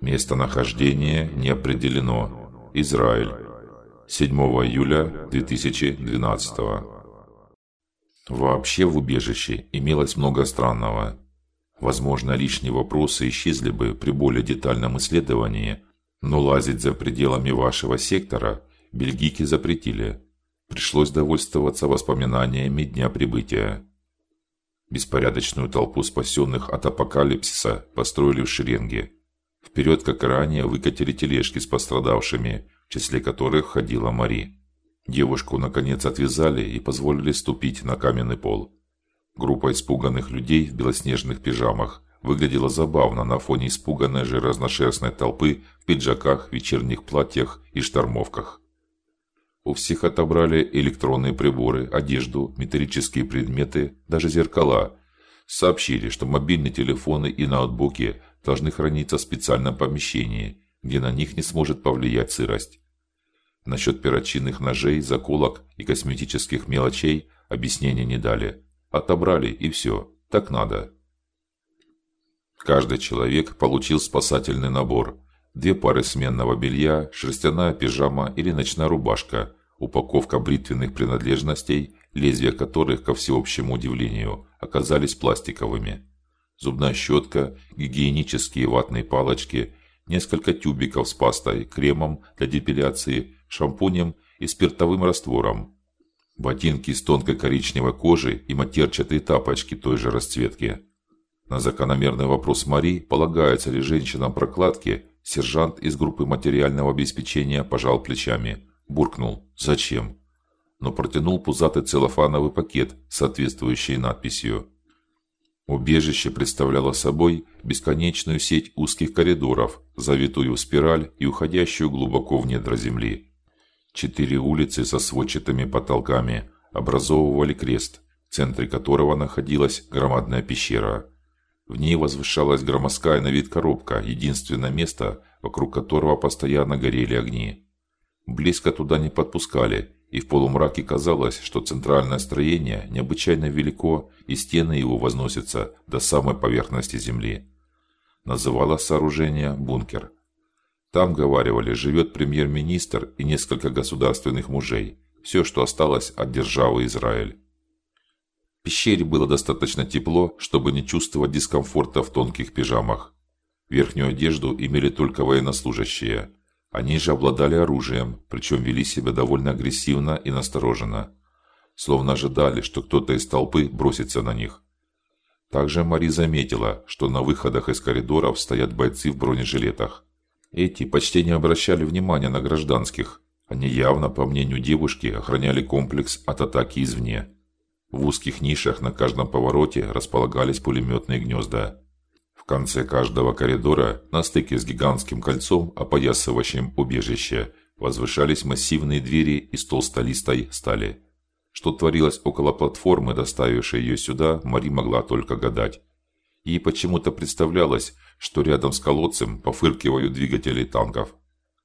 Местонахождение не определено. Израиль. 7 июля 2012. Вообще в убежище имелось много странного. Возможно, лишние вопросы исчезли бы при более детальном исследовании, но лазить за пределами вашего сектора бельгийки запретили. Пришлось довольствоваться воспоминаниями дня прибытия. Беспорядочную толпу спасенных от апокалипсиса построили в шеренге. Вперед, как ранее, выкатили тележки с пострадавшими, в числе которых ходила Мари. Девушку наконец отвязали и позволили ступить на каменный пол. Группа испуганных людей в белоснежных пижамах выглядела забавно на фоне испуганной же разношерстной толпы в пиджаках, вечерних платьях и штормовках. У всех отобрали электронные приборы, одежду, металлические предметы, даже зеркала. Сообщили, что мобильные телефоны и ноутбуки должны храниться в специальном помещении, где на них не сможет повлиять сырость. Насчет перочинных ножей, заколок и косметических мелочей объяснения не дали. Отобрали и все. Так надо. Каждый человек получил спасательный набор: две пары сменного белья, шерстяная пижама или ночная рубашка, упаковка бритвенных принадлежностей, лезвия которых, ко всеобщему удивлению, оказались пластиковыми зубная щетка, гигиенические ватные палочки, несколько тюбиков с пастой, кремом для депиляции, шампунем и спиртовым раствором. Ботинки из тонкой коричневой кожи и матерчатые тапочки той же расцветки. На закономерный вопрос Мари, полагается ли женщинам прокладки, сержант из группы материального обеспечения пожал плечами, буркнул: "Зачем?" но протянул пузатый целлофановый пакет с соответствующей надписью. Убежище представляло собой бесконечную сеть узких коридоров, завитую в спираль и уходящую глубоко в недра земли. Четыре улицы со сводчатыми потолками образовывали крест, в центре которого находилась громадная пещера. В ней возвышалась громоздкая на вид коробка, единственное место, вокруг которого постоянно горели огни. Близко туда не подпускали, и в полумраке казалось, что центральное строение необычайно велико, и стены его возносятся до самой поверхности земли. Называлось сооружение бункер. Там, говаривали, живет премьер-министр и несколько государственных мужей. Все, что осталось от державы Израиль. В пещере было достаточно тепло, чтобы не чувствовать дискомфорта в тонких пижамах. Верхнюю одежду имели только военнослужащие. Они же обладали оружием, причем вели себя довольно агрессивно и настороженно, словно ожидали, что кто-то из толпы бросится на них. Также Мари заметила, что на выходах из коридоров стоят бойцы в бронежилетах. Эти почти не обращали внимания на гражданских. Они явно, по мнению девушки, охраняли комплекс от атаки извне. В узких нишах на каждом повороте располагались пулеметные гнезда конце каждого коридора, на стыке с гигантским кольцом, опоясывающим убежище, возвышались массивные двери из толстолистой стали. Что творилось около платформы, доставившей ее сюда, Мари могла только гадать. Ей почему-то представлялось, что рядом с колодцем пофыркивают двигатели танков.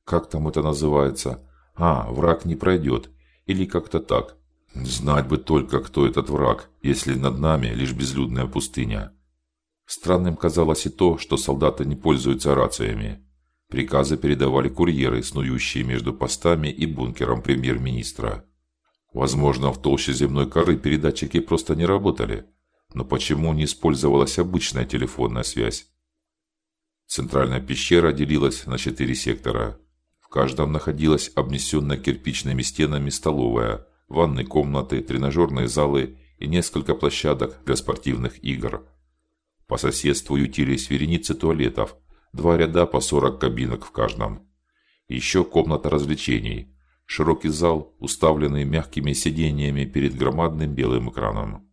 Как там это называется? А, враг не пройдет. Или как-то так. Знать бы только, кто этот враг, если над нами лишь безлюдная пустыня. Странным казалось и то, что солдаты не пользуются рациями. Приказы передавали курьеры, снующие между постами и бункером премьер-министра. Возможно, в толще земной коры передатчики просто не работали. Но почему не использовалась обычная телефонная связь? Центральная пещера делилась на четыре сектора. В каждом находилась обнесенная кирпичными стенами столовая, ванные комнаты, тренажерные залы и несколько площадок для спортивных игр. По соседству ютились вереницы туалетов, два ряда по 40 кабинок в каждом. Еще комната развлечений, широкий зал, уставленный мягкими сиденьями перед громадным белым экраном.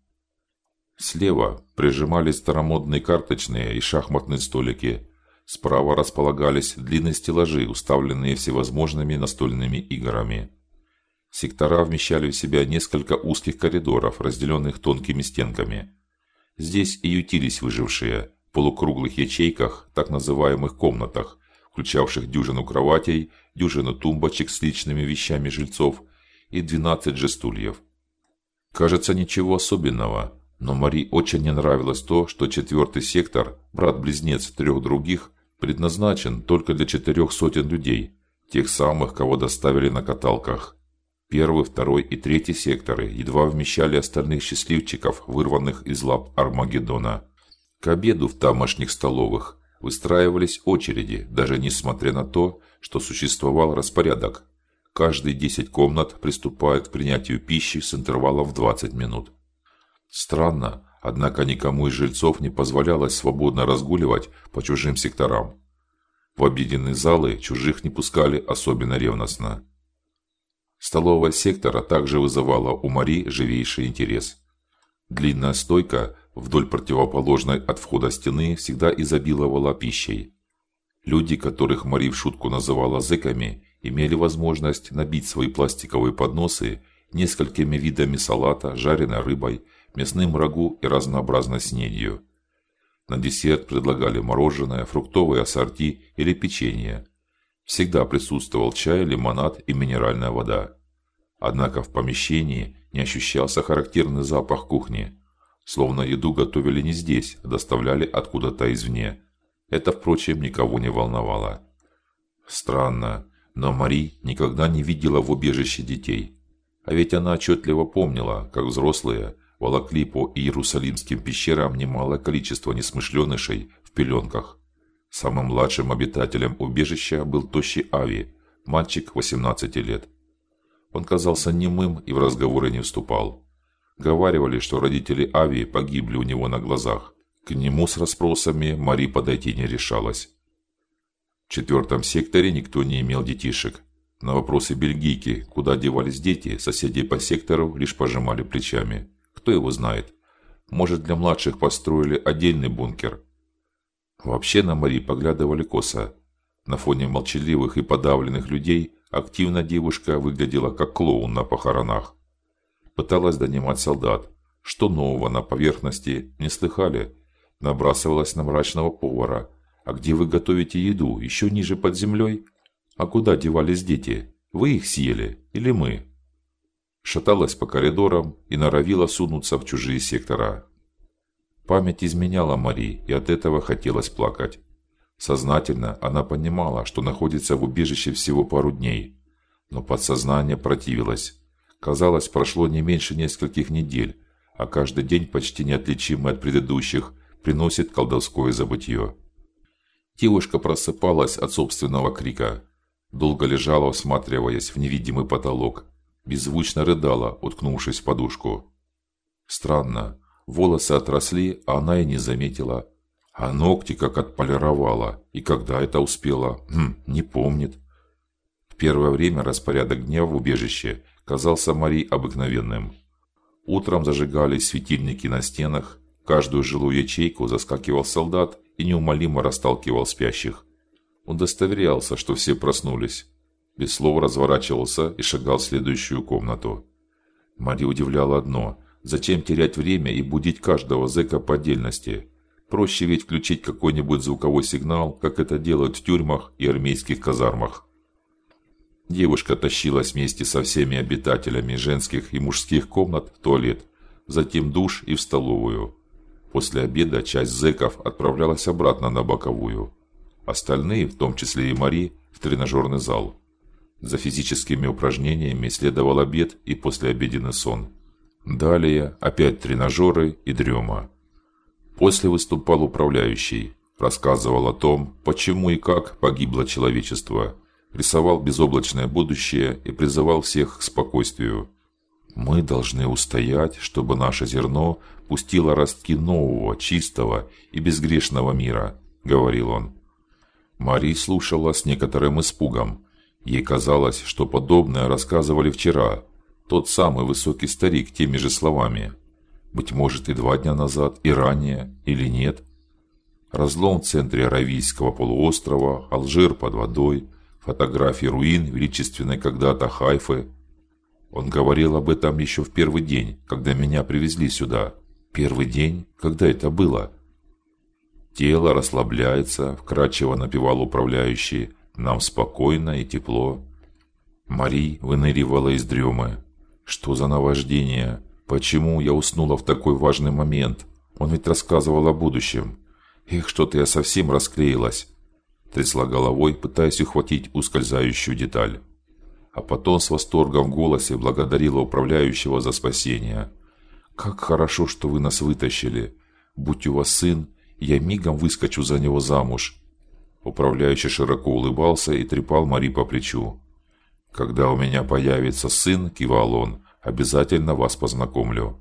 Слева прижимались старомодные карточные и шахматные столики. Справа располагались длинные стеллажи, уставленные всевозможными настольными играми. Сектора вмещали в себя несколько узких коридоров, разделенных тонкими стенками. Здесь и ютились выжившие в полукруглых ячейках, так называемых комнатах, включавших дюжину кроватей, дюжину тумбочек с личными вещами жильцов и 12 же стульев. Кажется, ничего особенного, но Мари очень не нравилось то, что четвертый сектор, брат-близнец трех других, предназначен только для четырех сотен людей, тех самых, кого доставили на каталках. Первый, второй и третий секторы едва вмещали остальных счастливчиков, вырванных из лап Армагеддона. К обеду в тамошних столовых выстраивались очереди, даже несмотря на то, что существовал распорядок. Каждые 10 комнат приступают к принятию пищи с интервалом в 20 минут. Странно, однако никому из жильцов не позволялось свободно разгуливать по чужим секторам. В обеденные залы чужих не пускали особенно ревностно. Столовая сектора также вызывала у Мари живейший интерес. Длинная стойка вдоль противоположной от входа стены всегда изобиловала пищей. Люди, которых Мари в шутку называла зэками, имели возможность набить свои пластиковые подносы несколькими видами салата, жареной рыбой, мясным рагу и разнообразной снедью. На десерт предлагали мороженое, фруктовые ассорти или печенье. Всегда присутствовал чай, лимонад и минеральная вода. Однако в помещении не ощущался характерный запах кухни, словно еду готовили не здесь, а доставляли откуда-то извне. Это, впрочем, никого не волновало. Странно, но Мари никогда не видела в убежище детей. А ведь она отчетливо помнила, как взрослые волокли по иерусалимским пещерам немалое количество несмышленышей в пеленках. Самым младшим обитателем убежища был тощий Ави, мальчик 18 лет. Он казался немым и в разговоры не вступал. Говаривали, что родители Ави погибли у него на глазах. К нему с расспросами Мари подойти не решалась. В четвертом секторе никто не имел детишек. На вопросы бельгийки, куда девались дети, соседи по сектору лишь пожимали плечами. Кто его знает? Может, для младших построили отдельный бункер. Вообще на Мари поглядывали косо. На фоне молчаливых и подавленных людей активно девушка выглядела как клоун на похоронах. Пыталась донимать солдат. Что нового на поверхности не слыхали? Набрасывалась на мрачного повара. А где вы готовите еду? Еще ниже под землей? А куда девались дети? Вы их съели или мы? Шаталась по коридорам и норовила сунуться в чужие сектора. Память изменяла Мари, и от этого хотелось плакать. Сознательно она понимала, что находится в убежище всего пару дней, но подсознание противилось. Казалось, прошло не меньше нескольких недель, а каждый день почти неотличимый от предыдущих приносит колдовское забытье. Девушка просыпалась от собственного крика, долго лежала, всматриваясь в невидимый потолок, беззвучно рыдала, уткнувшись в подушку. Странно, волосы отросли, а она и не заметила, а ногти как отполировала, и когда это успела, хм, не помнит. В первое время распорядок дня в убежище казался Мари обыкновенным. Утром зажигались светильники на стенах, каждую жилую ячейку заскакивал солдат и неумолимо расталкивал спящих. Он удостоверялся, что все проснулись. Без слов разворачивался и шагал в следующую комнату. Мари удивляло одно: зачем терять время и будить каждого зэка по отдельности? Проще ведь включить какой-нибудь звуковой сигнал, как это делают в тюрьмах и армейских казармах. Девушка тащилась вместе со всеми обитателями женских и мужских комнат в туалет, затем душ и в столовую. После обеда часть зэков отправлялась обратно на боковую. Остальные, в том числе и Мари, в тренажерный зал. За физическими упражнениями следовал обед и послеобеденный сон. Далее опять тренажеры и дрема. После выступал управляющий, рассказывал о том, почему и как погибло человечество, рисовал безоблачное будущее и призывал всех к спокойствию. Мы должны устоять, чтобы наше зерно пустило ростки нового, чистого и безгрешного мира, говорил он. Мари слушала с некоторым испугом. Ей казалось, что подобное рассказывали вчера, тот самый высокий старик теми же словами. Быть может, и два дня назад, и ранее, или нет? Разлом в центре Аравийского полуострова, Алжир под водой, фотографии руин величественной когда-то Хайфы. Он говорил об этом еще в первый день, когда меня привезли сюда. Первый день, когда это было? Тело расслабляется, вкрадчиво напевал управляющий. Нам спокойно и тепло. Мари выныривала из дремы. Что за наваждение? Почему я уснула в такой важный момент? Он ведь рассказывал о будущем. Эх, что-то я совсем расклеилась. трясла головой, пытаясь ухватить ускользающую деталь. А потом с восторгом в голосе благодарила управляющего за спасение. Как хорошо, что вы нас вытащили. Будь у вас сын, я мигом выскочу за него замуж. Управляющий широко улыбался и трепал Мари по плечу. Когда у меня появится сын, кивал он, обязательно вас познакомлю.